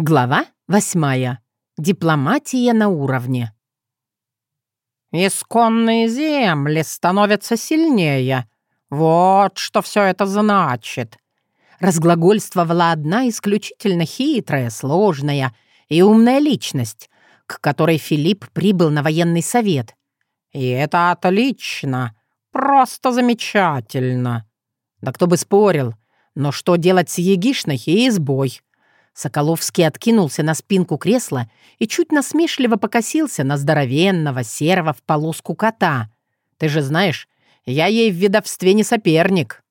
Глава восьмая. Дипломатия на уровне. «Исконные земли становятся сильнее. Вот что все это значит», — разглагольствовала одна исключительно хитрая, сложная и умная личность, к которой Филипп прибыл на военный совет. «И это отлично, просто замечательно». Да кто бы спорил, но что делать с егишной и избой? Соколовский откинулся на спинку кресла и чуть насмешливо покосился на здоровенного, серого в полоску кота. «Ты же знаешь, я ей в ведовстве не соперник».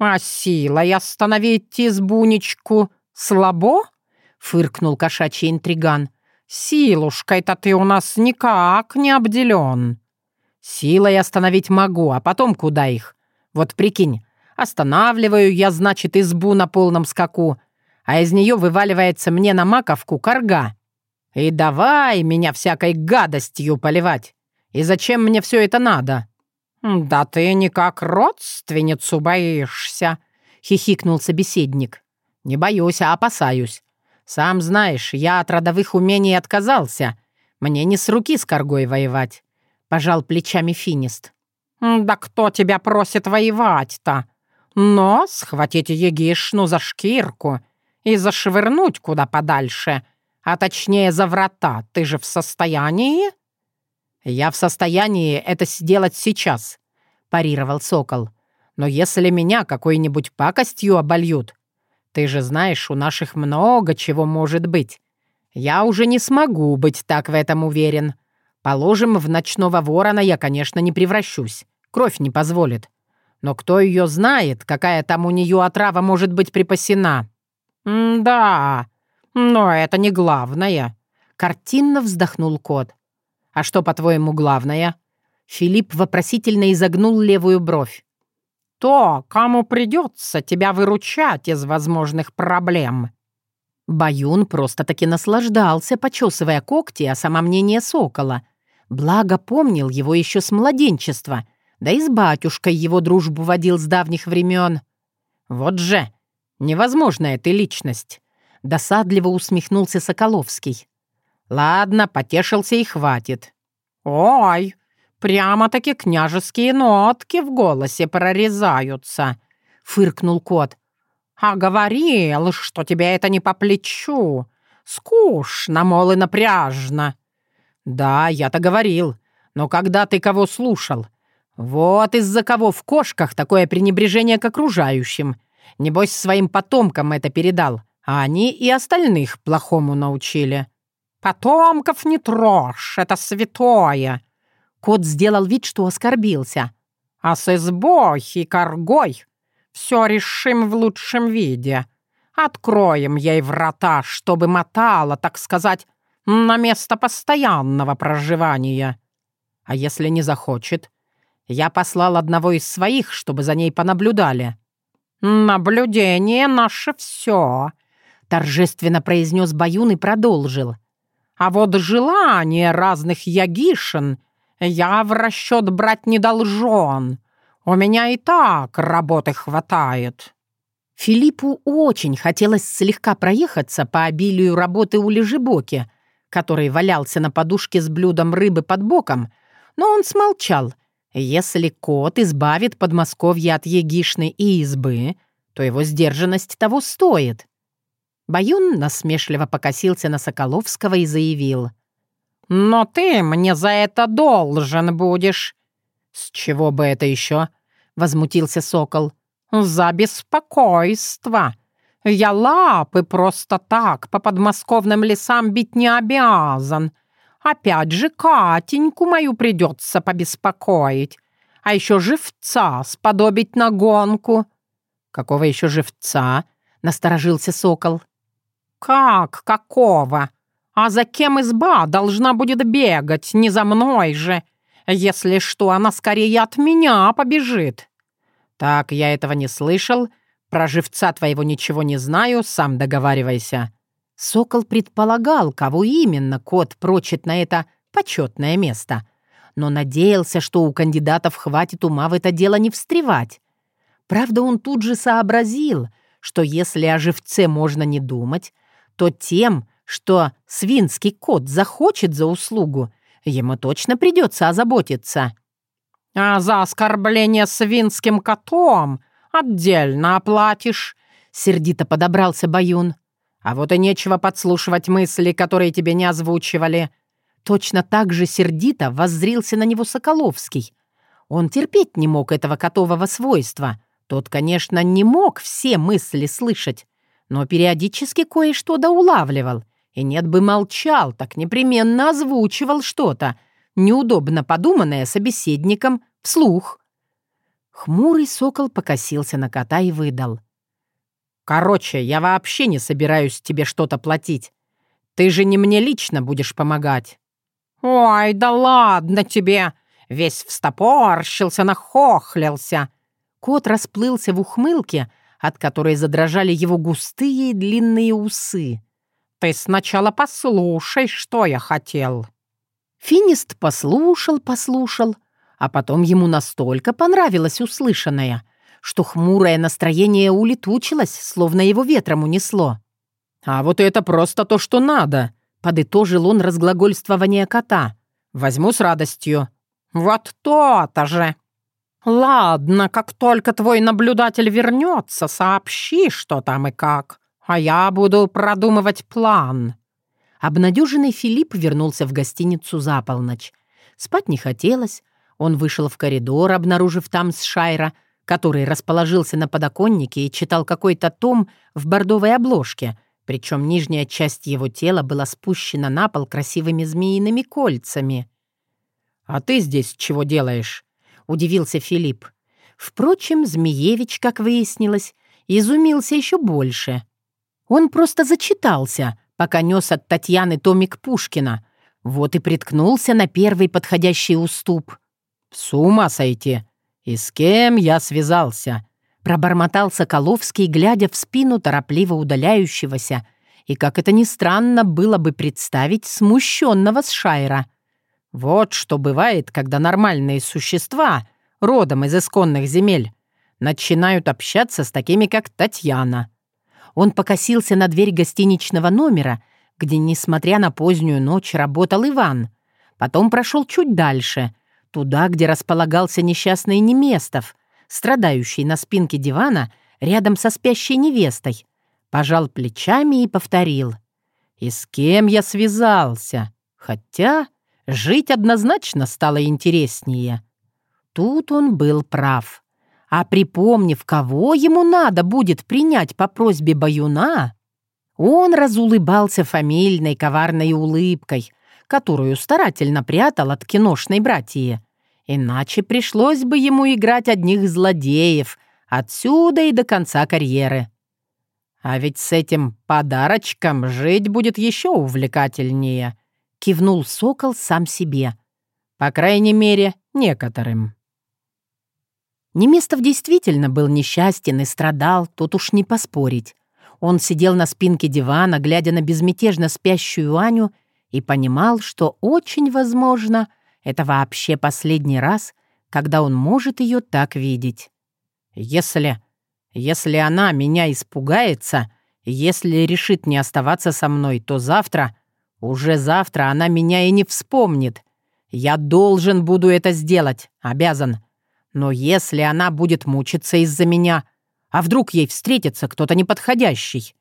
«А силой остановить избунечку слабо?» — фыркнул кошачий интриган. «Силушкой-то ты у нас никак не обделен». «Силой остановить могу, а потом куда их? Вот прикинь, останавливаю я, значит, избу на полном скаку, а из нее вываливается мне на маковку корга. И давай меня всякой гадостью поливать. И зачем мне все это надо?» «Да ты никак родственницу боишься», — хихикнул собеседник. «Не боюсь, а опасаюсь. Сам знаешь, я от родовых умений отказался. Мне не с руки с коргой воевать», — пожал плечами финист. «Да кто тебя просит воевать-то? Но схватите егишну за шкирку и зашвырнуть куда подальше, а точнее за врата. Ты же в состоянии?» «Я в состоянии это сделать сейчас», — парировал сокол. «Но если меня какой-нибудь пакостью обольют, ты же знаешь, у наших много чего может быть. Я уже не смогу быть так в этом уверен. Положим, в ночного ворона я, конечно, не превращусь. Кровь не позволит. Но кто ее знает, какая там у нее отрава может быть припасена?» «Да, но это не главное», — картинно вздохнул кот. «А что, по-твоему, главное?» Филипп вопросительно изогнул левую бровь. «То, кому придется тебя выручать из возможных проблем». Баюн просто-таки наслаждался, почесывая когти о самомнение сокола. Благо помнил его еще с младенчества, да и с батюшкой его дружбу водил с давних времен. «Вот же!» «Невозможная ты личность», — досадливо усмехнулся Соколовский. «Ладно, потешился и хватит». «Ой, прямо-таки княжеские нотки в голосе прорезаются», — фыркнул кот. «А говорил, что тебе это не по плечу. Скучно, мол, и напряжно». «Да, я-то говорил. Но когда ты кого слушал? Вот из-за кого в кошках такое пренебрежение к окружающим. Небось, своим потомкам это передал, а они и остальных плохому научили». «Потомков не трожь, это святое!» Кот сделал вид, что оскорбился. «А с избой и коргой все решим в лучшем виде. Откроем ей врата, чтобы мотала, так сказать, на место постоянного проживания. А если не захочет? Я послал одного из своих, чтобы за ней понаблюдали. «Наблюдение наше все», — торжественно произнес Баюн и продолжил. «А вот желания разных ягишин я в расчет брать не должен. У меня и так работы хватает». Филиппу очень хотелось слегка проехаться по обилию работы у Лежебоки, который валялся на подушке с блюдом рыбы под боком, но он смолчал — если кот избавит Подмосковье от егишной и избы, то его сдержанность того стоит. Баюн насмешливо покосился на Соколовского и заявил. «Но ты мне за это должен будешь». «С чего бы это еще?» — возмутился Сокол. «За беспокойство. Я лапы просто так по подмосковным лесам бить не обязан. Опять же, Катеньку мою придется побеспокоить. А еще живца сподобить на гонку». «Какого еще живца?» — насторожился сокол. «Как какого? А за кем изба должна будет бегать? Не за мной же. Если что, она скорее от меня побежит». «Так, я этого не слышал. Про живца твоего ничего не знаю, сам договаривайся». Сокол предполагал, кого именно кот прочит на это почетное место, но надеялся, что у кандидатов хватит ума в это дело не встревать. Правда, он тут же сообразил, что если о живце можно не думать, то тем, что свинский кот захочет за услугу, ему точно придется озаботиться. «А за оскорбление свинским котом отдельно оплатишь», — сердито подобрался Баюн. «А вот и нечего подслушивать мысли, которые тебе не озвучивали». Точно так же сердито воззрился на него Соколовский. Он терпеть не мог этого котового свойства. Тот, конечно, не мог все мысли слышать, но периодически кое-что доулавливал. И нет бы молчал, так непременно озвучивал что-то, неудобно подуманное собеседником, вслух. Хмурый сокол покосился на кота и выдал. «Короче, я вообще не собираюсь тебе что-то платить. Ты же не мне лично будешь помогать». «Ой, да ладно тебе!» Весь встопорщился, нахохлился. Кот расплылся в ухмылке, от которой задрожали его густые длинные усы. «Ты сначала послушай, что я хотел». Финист послушал, послушал, а потом ему настолько понравилось услышанное, что хмурое настроение улетучилось, словно его ветром унесло. «А вот это просто то, что надо», — подытожил он разглагольствование кота. «Возьму с радостью». «Вот то-то же!» «Ладно, как только твой наблюдатель вернется, сообщи, что там и как, а я буду продумывать план». Обнадеженный Филипп вернулся в гостиницу за полночь. Спать не хотелось, он вышел в коридор, обнаружив там Сшайра, который расположился на подоконнике и читал какой-то том в бордовой обложке, причем нижняя часть его тела была спущена на пол красивыми змеиными кольцами. «А ты здесь чего делаешь?» — удивился Филипп. Впрочем, Змеевич, как выяснилось, изумился еще больше. Он просто зачитался, пока нес от Татьяны томик Пушкина. Вот и приткнулся на первый подходящий уступ. «С ума сойти! И с кем я связался?» Пробормотал Соколовский, глядя в спину торопливо удаляющегося, и, как это ни странно, было бы представить смущенного с Шайра. Вот что бывает, когда нормальные существа, родом из исконных земель, начинают общаться с такими, как Татьяна. Он покосился на дверь гостиничного номера, где, несмотря на позднюю ночь, работал Иван. Потом прошел чуть дальше, туда, где располагался несчастный Неместов, страдающий на спинке дивана рядом со спящей невестой. Пожал плечами и повторил. «И с кем я связался? Хотя жить однозначно стало интереснее». Тут он был прав. А припомнив, кого ему надо будет принять по просьбе Баюна, он разулыбался фамильной коварной улыбкой, которую старательно прятал от киношной братьи. Иначе пришлось бы ему играть одних злодеев отсюда и до конца карьеры. А ведь с этим подарочком жить будет еще увлекательнее, кивнул сокол сам себе. По крайней мере, некоторым. Неместов действительно был несчастен и страдал, тут уж не поспорить. Он сидел на спинке дивана, глядя на безмятежно спящую Аню, и понимал, что очень возможно, это вообще последний раз, когда он может ее так видеть. Если... если она меня испугается, если решит не оставаться со мной, то завтра, уже завтра она меня и не вспомнит. Я должен буду это сделать, обязан. Но если она будет мучиться из-за меня, а вдруг ей встретится кто-то неподходящий?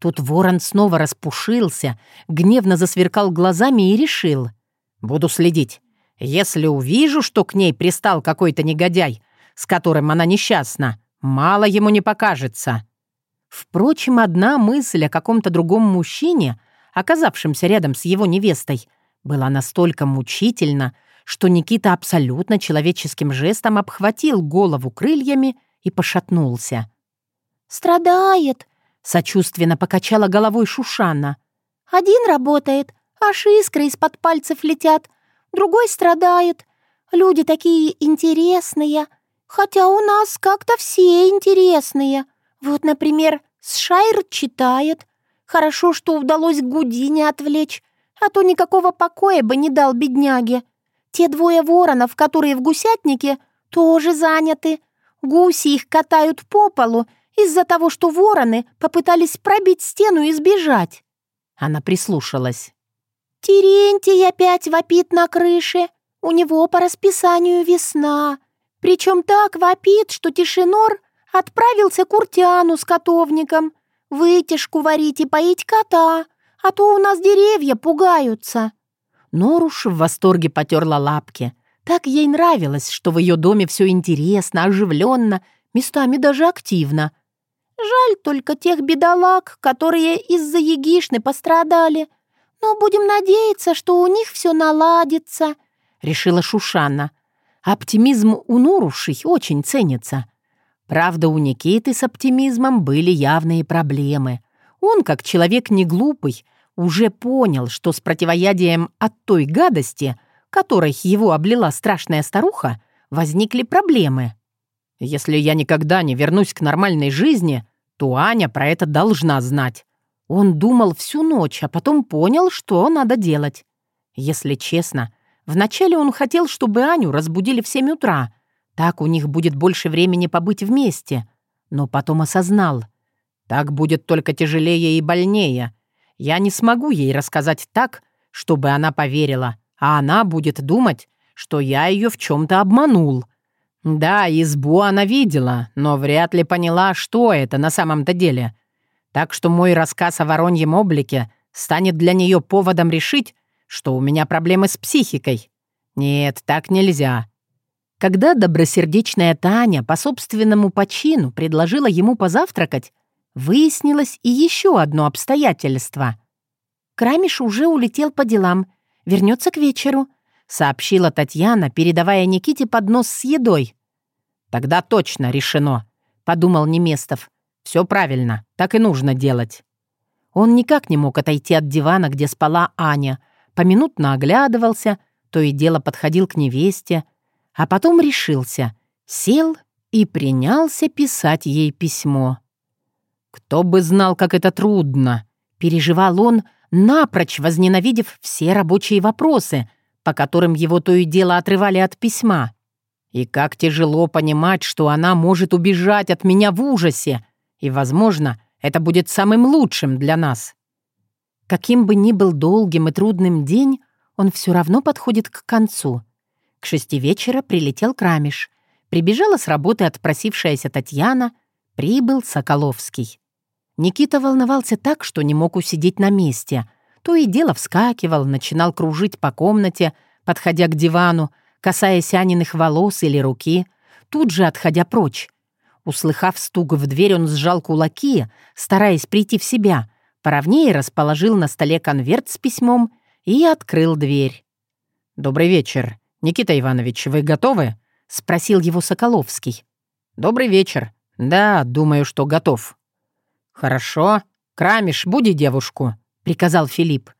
Тут ворон снова распушился, гневно засверкал глазами и решил. Буду следить. Если увижу, что к ней пристал какой-то негодяй, с которым она несчастна, мало ему не покажется. Впрочем, одна мысль о каком-то другом мужчине, оказавшемся рядом с его невестой, была настолько мучительна, что Никита абсолютно человеческим жестом обхватил голову крыльями и пошатнулся. «Страдает», — сочувственно покачала головой Шушана. «Один работает, аж искры из-под пальцев летят, другой страдает. Люди такие интересные, хотя у нас как-то все интересные. Вот, например, Сшайр читает. Хорошо, что удалось Гудине отвлечь, а то никакого покоя бы не дал бедняге. Те двое воронов, которые в гусятнике, тоже заняты. Гуси их катают по полу из-за того, что вороны попытались пробить стену и сбежать. Она прислушалась. «Терентий опять вопит на крыше. У него по расписанию весна. Причем так вопит, что Тишинор отправился к Уртиану с котовником. Вытяжку варить и поить кота, а то у нас деревья пугаются». Норуш в восторге потерла лапки. Так ей нравилось, что в ее доме все интересно, оживленно, местами даже активно. «Жаль только тех бедолаг, которые из-за Егишны пострадали. Но будем надеяться, что у них все наладится», — решила Шушана. Оптимизм у Нурушей очень ценится. Правда, у Никиты с оптимизмом были явные проблемы. Он, как человек не глупый, уже понял, что с противоядием от той гадости, которой его облила страшная старуха, возникли проблемы. Если я никогда не вернусь к нормальной жизни, то Аня про это должна знать. Он думал всю ночь, а потом понял, что надо делать. Если честно, вначале он хотел, чтобы Аню разбудили в 7 утра. Так у них будет больше времени побыть вместе. Но потом осознал. Так будет только тяжелее и больнее. Я не смогу ей рассказать так, чтобы она поверила, а она будет думать, что я ее в чем-то обманул. Да, избу она видела, но вряд ли поняла, что это на самом-то деле. Так что мой рассказ о вороньем облике станет для нее поводом решить, что у меня проблемы с психикой. Нет, так нельзя. Когда добросердечная Таня по собственному почину предложила ему позавтракать, Выяснилось и еще одно обстоятельство. Крамиш уже улетел по делам, вернется к вечеру, сообщила Татьяна, передавая Никите поднос с едой. «Тогда точно решено», — подумал Неместов. «Все правильно, так и нужно делать». Он никак не мог отойти от дивана, где спала Аня, поминутно оглядывался, то и дело подходил к невесте, а потом решился, сел и принялся писать ей письмо. «Кто бы знал, как это трудно!» — переживал он, напрочь возненавидев все рабочие вопросы, по которым его то и дело отрывали от письма. И как тяжело понимать, что она может убежать от меня в ужасе, и, возможно, это будет самым лучшим для нас. Каким бы ни был долгим и трудным день, он все равно подходит к концу. К шести вечера прилетел Крамиш. Прибежала с работы отпросившаяся Татьяна, прибыл Соколовский. Никита волновался так, что не мог усидеть на месте. То и дело вскакивал, начинал кружить по комнате, подходя к дивану, касаясь Аниных волос или руки, тут же отходя прочь. Услыхав стук в дверь, он сжал кулаки, стараясь прийти в себя, поровнее расположил на столе конверт с письмом и открыл дверь. «Добрый вечер. Никита Иванович, вы готовы?» — спросил его Соколовский. «Добрый вечер. Да, думаю, что готов». «Хорошо. Крамиш, буди девушку», — приказал Филипп.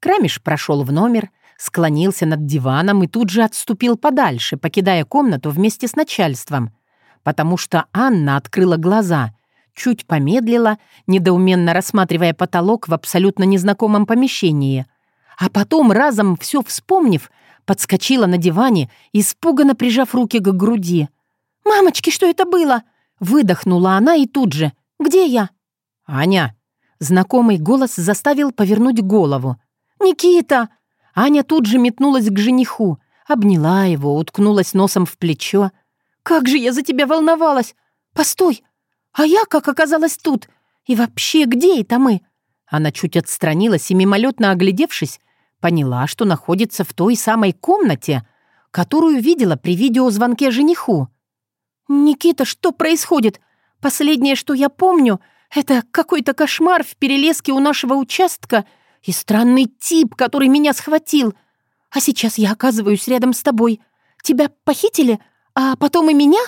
Крамиш прошел в номер, склонился над диваном и тут же отступил подальше, покидая комнату вместе с начальством, потому что Анна открыла глаза, чуть помедлила, недоуменно рассматривая потолок в абсолютно незнакомом помещении, а потом, разом все вспомнив, подскочила на диване, испуганно прижав руки к груди. «Мамочки, что это было?» Выдохнула она и тут же. «Где я?» «Аня!» Знакомый голос заставил повернуть голову. «Никита!» Аня тут же метнулась к жениху, обняла его, уткнулась носом в плечо. «Как же я за тебя волновалась! Постой! А я как оказалась тут? И вообще, где это мы?» Она чуть отстранилась и, мимолетно оглядевшись, поняла, что находится в той самой комнате, которую видела при видеозвонке жениху. «Никита, что происходит? Последнее, что я помню, это какой-то кошмар в перелеске у нашего участка и странный тип, который меня схватил. А сейчас я оказываюсь рядом с тобой. Тебя похитили, а потом и меня?»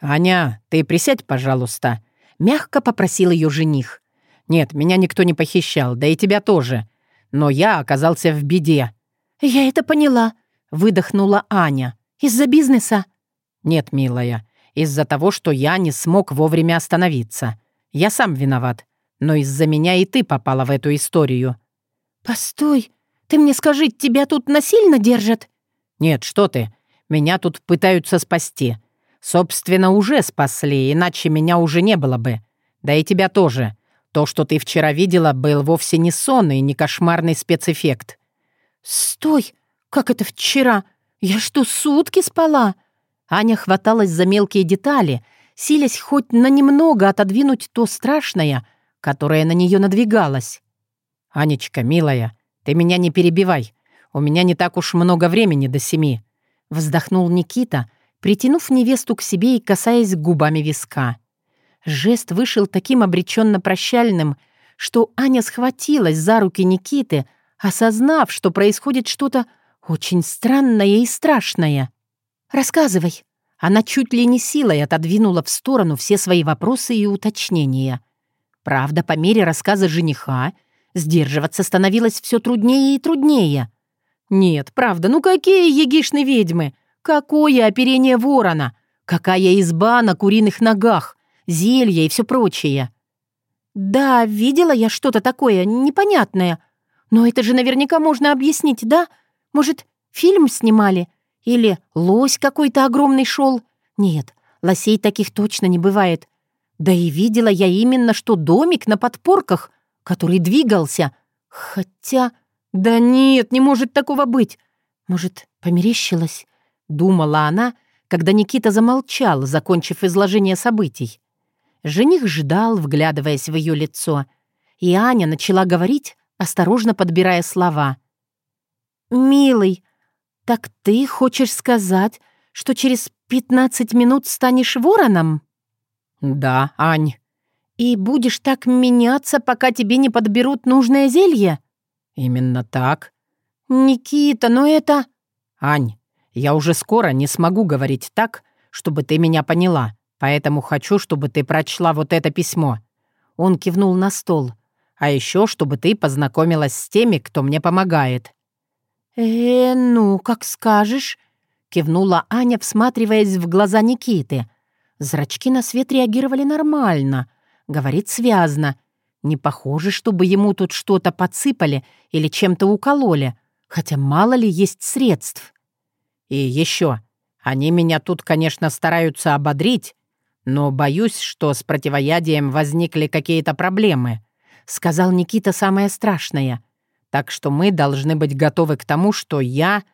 «Аня, ты присядь, пожалуйста», — мягко попросил ее жених. «Нет, меня никто не похищал, да и тебя тоже. Но я оказался в беде». «Я это поняла», — выдохнула Аня. «Из-за бизнеса?» «Нет, милая, из-за того, что я не смог вовремя остановиться. Я сам виноват. Но из-за меня и ты попала в эту историю». «Постой, ты мне скажи, тебя тут насильно держат?» «Нет, что ты. Меня тут пытаются спасти. Собственно, уже спасли, иначе меня уже не было бы. Да и тебя тоже. То, что ты вчера видела, был вовсе не сон и не кошмарный спецэффект». «Стой! Как это вчера? Я что, сутки спала?» Аня хваталась за мелкие детали, силясь хоть на немного отодвинуть то страшное, которое на нее надвигалось. «Анечка, милая, ты меня не перебивай. У меня не так уж много времени до семи», — вздохнул Никита, притянув невесту к себе и касаясь губами виска. Жест вышел таким обреченно прощальным, что Аня схватилась за руки Никиты, осознав, что происходит что-то очень странное и страшное. «Рассказывай». Она чуть ли не силой отодвинула в сторону все свои вопросы и уточнения. Правда, по мере рассказа жениха сдерживаться становилось все труднее и труднее. «Нет, правда, ну какие егишны ведьмы? Какое оперение ворона? Какая изба на куриных ногах? зелья и все прочее. «Да, видела я что-то такое непонятное. Но это же наверняка можно объяснить, да? Может, фильм снимали? Или лось какой-то огромный шел? Нет, лосей таких точно не бывает. Да и видела я именно, что домик на подпорках, который двигался. Хотя... Да нет, не может такого быть. Может, померещилась?» Думала она, когда Никита замолчал, закончив изложение событий. Жених ждал, вглядываясь в ее лицо, и Аня начала говорить, осторожно подбирая слова. «Милый, так ты хочешь сказать, что через пятнадцать минут станешь вороном?» «Да, Ань». «И будешь так меняться, пока тебе не подберут нужное зелье?» «Именно так». «Никита, но это...» «Ань, я уже скоро не смогу говорить так, чтобы ты меня поняла. Поэтому хочу, чтобы ты прочла вот это письмо». Он кивнул на стол. «А еще, чтобы ты познакомилась с теми, кто мне помогает». «Э, ну, как скажешь», — кивнула Аня, всматриваясь в глаза Никиты. Зрачки на свет реагировали нормально. Говорит связно. Не похоже, чтобы ему тут что-то подсыпали или чем-то укололи, хотя мало ли есть средств. «И еще. Они меня тут, конечно, стараются ободрить, но боюсь, что с противоядием возникли какие-то проблемы», — сказал Никита самое страшное. «Так что мы должны быть готовы к тому, что я...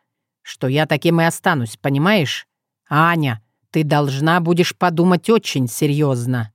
что я таким и останусь, понимаешь? Аня, ты должна будешь подумать очень серьезно.